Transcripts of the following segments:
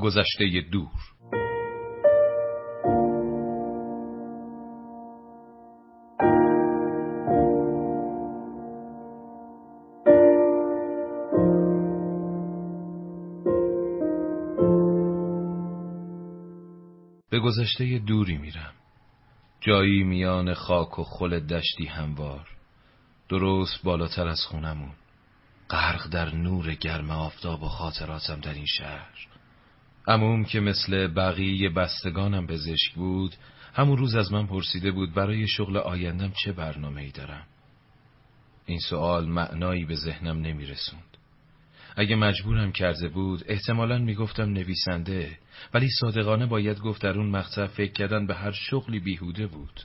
گذشته دور. به گذشته دوری میرم. جایی میان خاک و خل دشتی هموار. درست بالاتر از خونمون. غرق در نور گرم آفتاب و خاطراتم در این شهر. عموم که مثل بقیه بستگانم پزشک بود همون روز از من پرسیده بود برای شغل آیندم چه برنامه ای دارم. این سوال معنایی به ذهنم نمی رسوند. اگه مجبورم کرده بود احتمالا می‌گفتم نویسنده ولی صادقانه باید گفت در اون مقطع فکر کردن به هر شغلی بیهوده بود.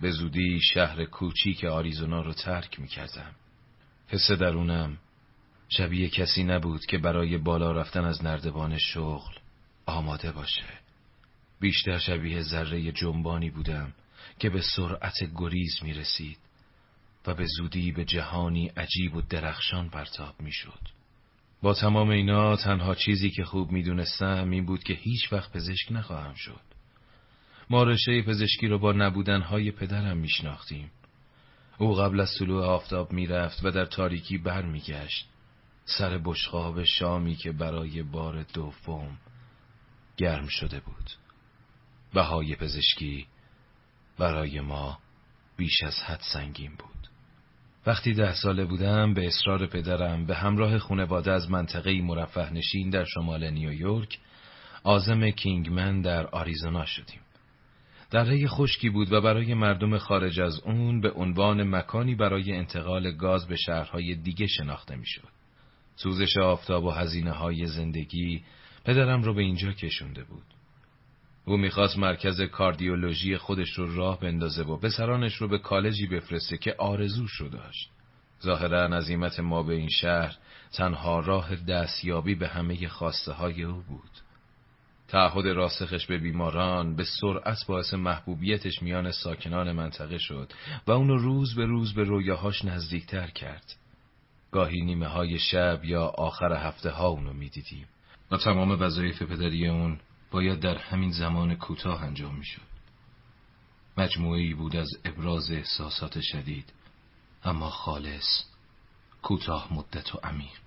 به زودی شهر کوچیک آریزونا رو ترک می‌کردم. حس درونم شبیه کسی نبود که برای بالا رفتن از نردبان شغل آماده باشه بیشتر شبیه ذره جنبانی بودم که به سرعت گریز می رسید و به زودی به جهانی عجیب و درخشان پرتاب می شد. با تمام اینا تنها چیزی که خوب می دونستم این بود که هیچ وقت پزشک نخواهم شد. ما رشته پزشکی رو با نبودنهای پدرم می شناختیم. او قبل از طلوع آفتاب می‌رفت و در تاریکی برمیگشت سر بشقاب شامی که برای بار دوم گرم شده بود. بهای پزشکی برای ما بیش از حد سنگین بود. وقتی ده ساله بودم به اصرار پدرم به همراه خانواده از منطقه مرفه نشین در شمال نیویورک آزم کینگمن در آریزونا شدیم. دره خشکی بود و برای مردم خارج از اون به عنوان مکانی برای انتقال گاز به شهرهای دیگه شناخته می‌شد. سوزش آفتاب و هزینه های زندگی پدرم رو به اینجا کشونده بود. او می‌خواست مرکز کاردیولوژی خودش رو راه بندازه و پسرانش رو به کالجی بفرسته که آرزوش رو داشت. ظاهرا عظیمت ما به این شهر تنها راه دستیابی به همه خواسته های او بود. تعهد راسخش به بیماران به سرعت باعث محبوبیتش میان ساکنان منطقه شد و اونو روز به روز به رویاهاش نزدیکتر کرد. گاهی نیمه های شب یا آخر هفته ها اونو می‌دیدیم. و تمام وظایف پدری اون باید در همین زمان کوتاه انجام می‌شد. مجموعی بود از ابراز احساسات شدید اما خالص کوتاه مدت و عمیق.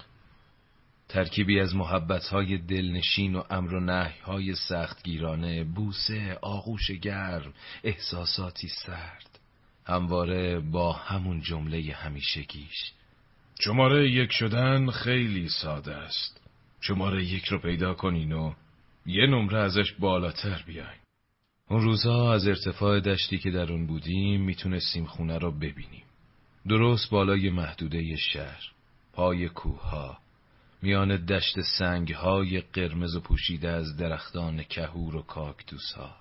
ترکیبی از محبتهای دلنشین و امر و نهیهای سختگیرانه بوسه آغوش گرم احساساتی سرد همواره با همون جمله همیشگیش. شماره یک شدن خیلی ساده است. شماره یک رو پیدا کنین و یه نمره ازش بالاتر بیاین. اون روزها از ارتفاع دشتی که در اون بودیم می‌تونستیم خونه رو ببینیم. درست بالای محدوده شهر پای کوه میان دشت های قرمز و پوشیده از درختان کهور و کاکتوس ها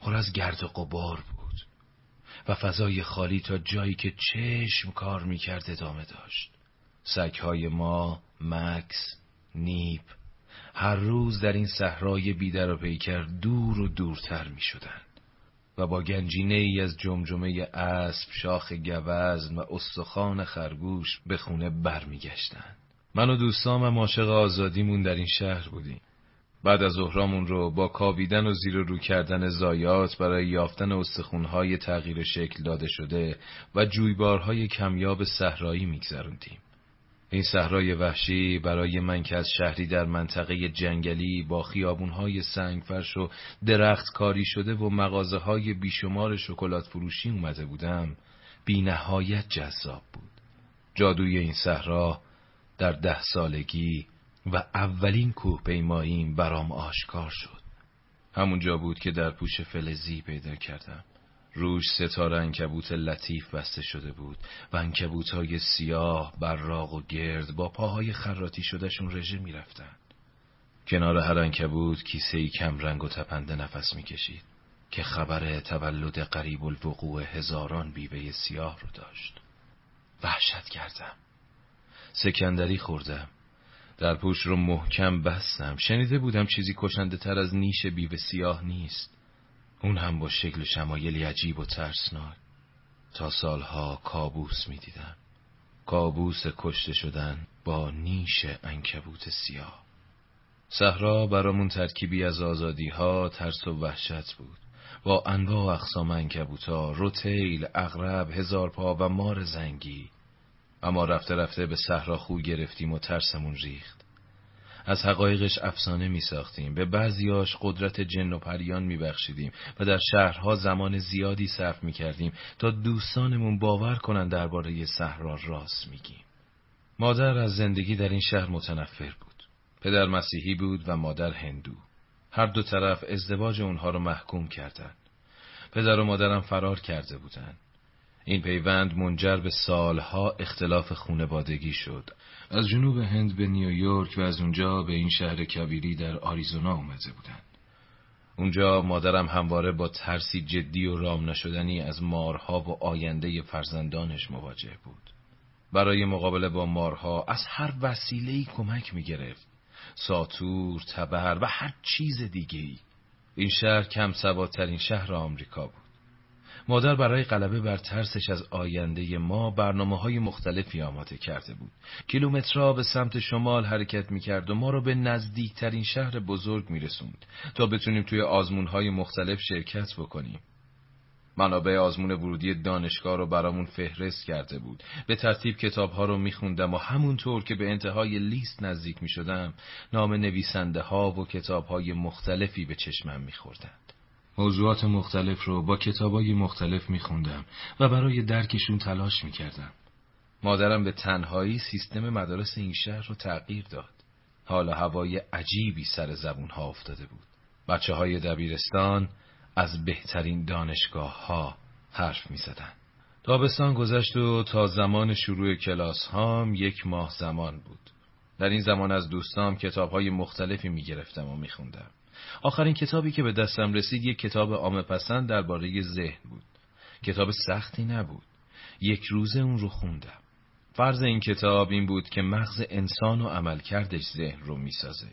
پر از گرد و قبار بود. و فضای خالی تا جایی که چشم کار می‌کرد ادامه داشت های ما، مکس، نیپ هر روز در این صحرای بیدر و پیکر دور و دورتر می شدن و با گنجینه ای از جمجمه اسب، شاخ گوزن و استخوان خرگوش به خونه برمیگشتند. من و دوستام عاشق آزادیمون در این شهر بودیم بعد از ظهرامون رو با کاویدن و زیر رو کردن زایات برای یافتن استخونهای تغییر شکل داده شده و جویبارهای کمیاب صحرایی میگذروندیم. این صحرای وحشی برای من که از شهری در منطقه جنگلی با خیابونهای سنگفرش و درخت کاری شده و مغازه های بیشمار شکلات فروشی اومده بودم بی نهایت جذاب بود. جادوی این صحرا در ده سالگی و اولین کوه پیماییم برام آشکار شد. همونجا بود که در پوش فلزی پیدا کردم. روش ستاره انکبوت لطیف بسته شده بود و انکبوت های سیاه براق و گرد با پاهای خراتی شدهشون رژه می‌رفتن. کنار هر انکبوت کیسه ای کم رنگ و تپنده نفس می‌کشید که خبر تولد قریب الوقوع هزاران بیوه سیاه رو داشت. وحشت کردم. سکندری خوردم. در پوش رو محکم بستم شنیده بودم چیزی کشنده تر از نیش بیوه سیاه نیست اون هم با شکل شمایلی عجیب و ترسناک تا سالها کابوس می‌دیدم کابوس کشته شدن با نیش انکبوت سیاه صحرا برامون ترکیبی از آزادی ها، ترس و وحشت بود. با انواع و اقسام انکبوتا، روتیل، اغرب، هزار پا و مار زنگی. اما رفته رفته به صحرا خو گرفتیم و ترسمون ریخت. از حقایقش افسانه می ساختیم به بعضیاش قدرت جن و پریان می بخشیدیم و در شهرها زمان زیادی صرف می کردیم تا دوستانمون باور کنند درباره صحرا راست میگیم. مادر از زندگی در این شهر متنفر بود. پدر مسیحی بود و مادر هندو. هر دو طرف ازدواج اونها رو محکوم کردند. پدر و مادرم فرار کرده بودند. این پیوند منجر به سالها اختلاف خونوادگی شد. از جنوب هند به نیویورک و از اونجا به این شهر کبیری در آریزونا اومده بودند. اونجا مادرم همواره با ترسی جدی و رام نشدنی از مارها و آینده فرزندانش مواجه بود. برای مقابله با مارها از هر وسیله‌ای کمک می گرفت. ساتور، تبر و هر چیز دیگه‌ای. این شهر کم سوادترین شهر آمریکا بود. مادر برای غلبه بر ترسش از آینده ما برنامه های مختلفی آماده کرده بود. کیلومترها به سمت شمال حرکت می کرد و ما رو به نزدیکترین شهر بزرگ می رسوند تا بتونیم توی آزمون های مختلف شرکت بکنیم. منابع آزمون ورودی دانشگاه رو برامون فهرست کرده بود. به ترتیب کتابها رو میخوندم و همونطور که به انتهای لیست نزدیک می‌شدم نام نویسنده ها و کتاب های مختلفی به چشمم میخوردند. موضوعات مختلف رو با کتابای مختلف میخوندم و برای درکشون تلاش می‌کردم. مادرم به تنهایی سیستم مدارس این شهر رو تغییر داد. حال هوای عجیبی سر زبون افتاده بود. بچه های دبیرستان از بهترین دانشگاه ها حرف می زدن. تابستان گذشت و تا زمان شروع کلاس هام یک ماه زمان بود. در این زمان از دوستام کتاب های مختلفی می گرفتم و می خوندم. آخرین کتابی که به دستم رسید یک کتاب عامه پسند درباره ذهن بود. کتاب سختی نبود. یک روزه اون رو خوندم. فرض این کتاب این بود که مغز انسان و عملکردش ذهن رو می‌سازه.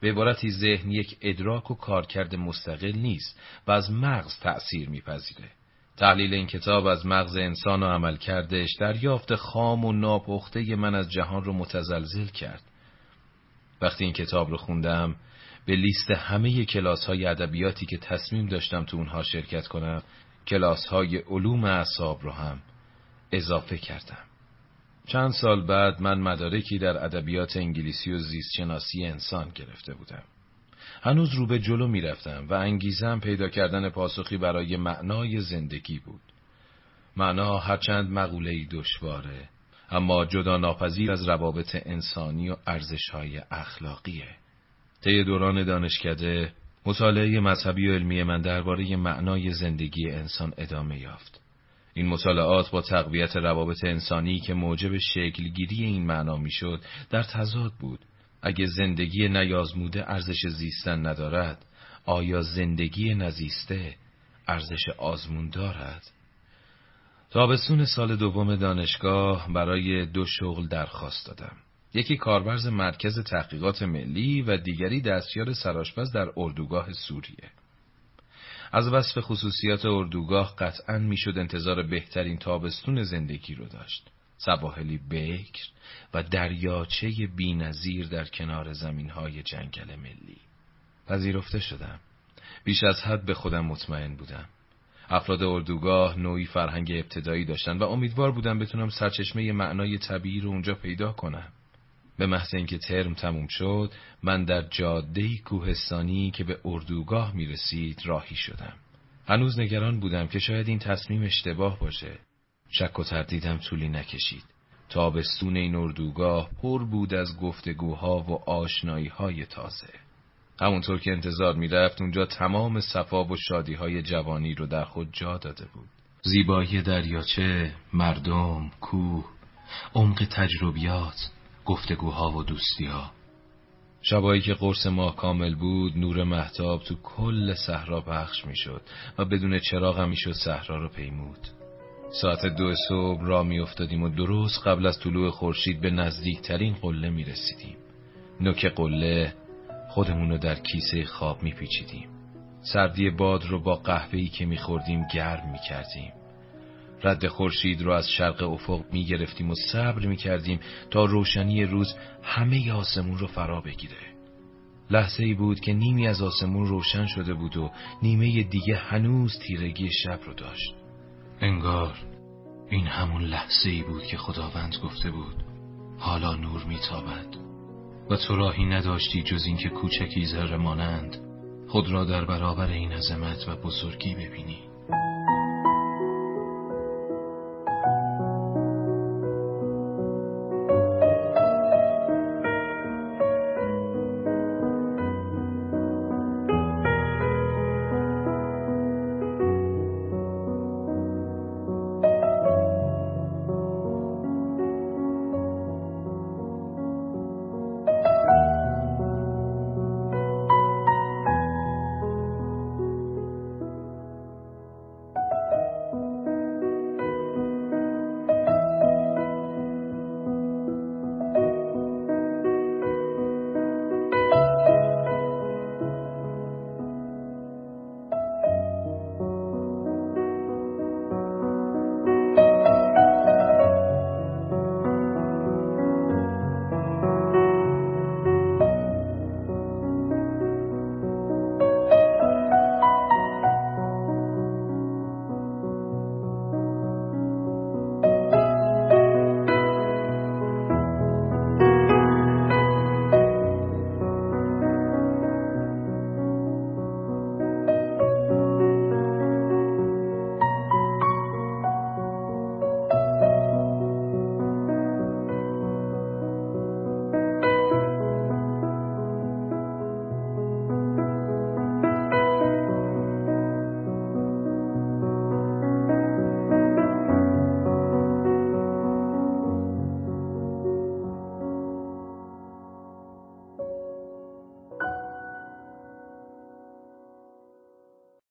به عبارتی ذهن یک ادراک و کارکرد مستقل نیست و از مغز تأثیر میپذیره. تحلیل این کتاب از مغز انسان و عملکردش دریافت خام و ناپخته من از جهان رو متزلزل کرد. وقتی این کتاب رو خوندم به لیست همه کلاس های ادبیاتی که تصمیم داشتم تو اونها شرکت کنم کلاس های علوم اعصاب رو هم اضافه کردم. چند سال بعد من مدارکی در ادبیات انگلیسی و زیستشناسی انسان گرفته بودم. هنوز رو به جلو می‌رفتم و انگیزم پیدا کردن پاسخی برای معنای زندگی بود. معنا هرچند مقوله‌ای دشواره اما جدا ناپذیر از روابط انسانی و ارزش‌های اخلاقیه. طی دوران دانشکده مطالعه مذهبی و علمی من درباره معنای زندگی انسان ادامه یافت. این مطالعات با تقویت روابط انسانی که موجب شکلگیری این معنا می‌شد در تضاد بود. اگه زندگی نیازموده ارزش زیستن ندارد، آیا زندگی نزیسته ارزش آزمون دارد؟ تابستون سال دوم دانشگاه برای دو شغل درخواست دادم. یکی کاربرز مرکز تحقیقات ملی و دیگری دستیار سراشپز در اردوگاه سوریه. از وصف خصوصیات اردوگاه قطعا می‌شد انتظار بهترین تابستون زندگی رو داشت. سواحلی بکر و دریاچه بینظیر در کنار زمینهای جنگل ملی. پذیرفته شدم. بیش از حد به خودم مطمئن بودم. افراد اردوگاه نوعی فرهنگ ابتدایی داشتن و امیدوار بودم بتونم سرچشمه معنای طبیعی رو اونجا پیدا کنم. به محض اینکه ترم تموم شد من در جاده کوهستانی که به اردوگاه می رسید راهی شدم. هنوز نگران بودم که شاید این تصمیم اشتباه باشه. شک و تردیدم طولی نکشید. تابستون این اردوگاه پر بود از گفتگوها و آشنایی های تازه. همونطور که انتظار می‌رفت اونجا تمام صفا و شادی های جوانی رو در خود جا داده بود. زیبایی دریاچه، مردم، کوه، عمق تجربیات گفتگوها و دوستیها. شبایی که قرص ماه کامل بود نور محتاب تو کل صحرا پخش می‌شد و بدون چراغ می‌شد صحرا رو پیمود. ساعت دو صبح را می افتادیم و درست قبل از طلوع خورشید به نزدیکترین قله می رسیدیم نوک قله خودمون رو در کیسه خواب می پیچیدیم سردی باد رو با قهوه‌ای که می خوردیم گرم می کردیم رد خورشید رو از شرق افق می گرفتیم و صبر می کردیم تا روشنی روز همه آسمون رو فرا بگیره. لحظه ای بود که نیمی از آسمون روشن شده بود و نیمه دیگه هنوز تیرگی شب رو داشت. انگار این همون لحظه ای بود که خداوند گفته بود حالا نور میتابد. و تو راهی نداشتی جز اینکه کوچکی ذره مانند خود را در برابر این عظمت و بزرگی ببینی.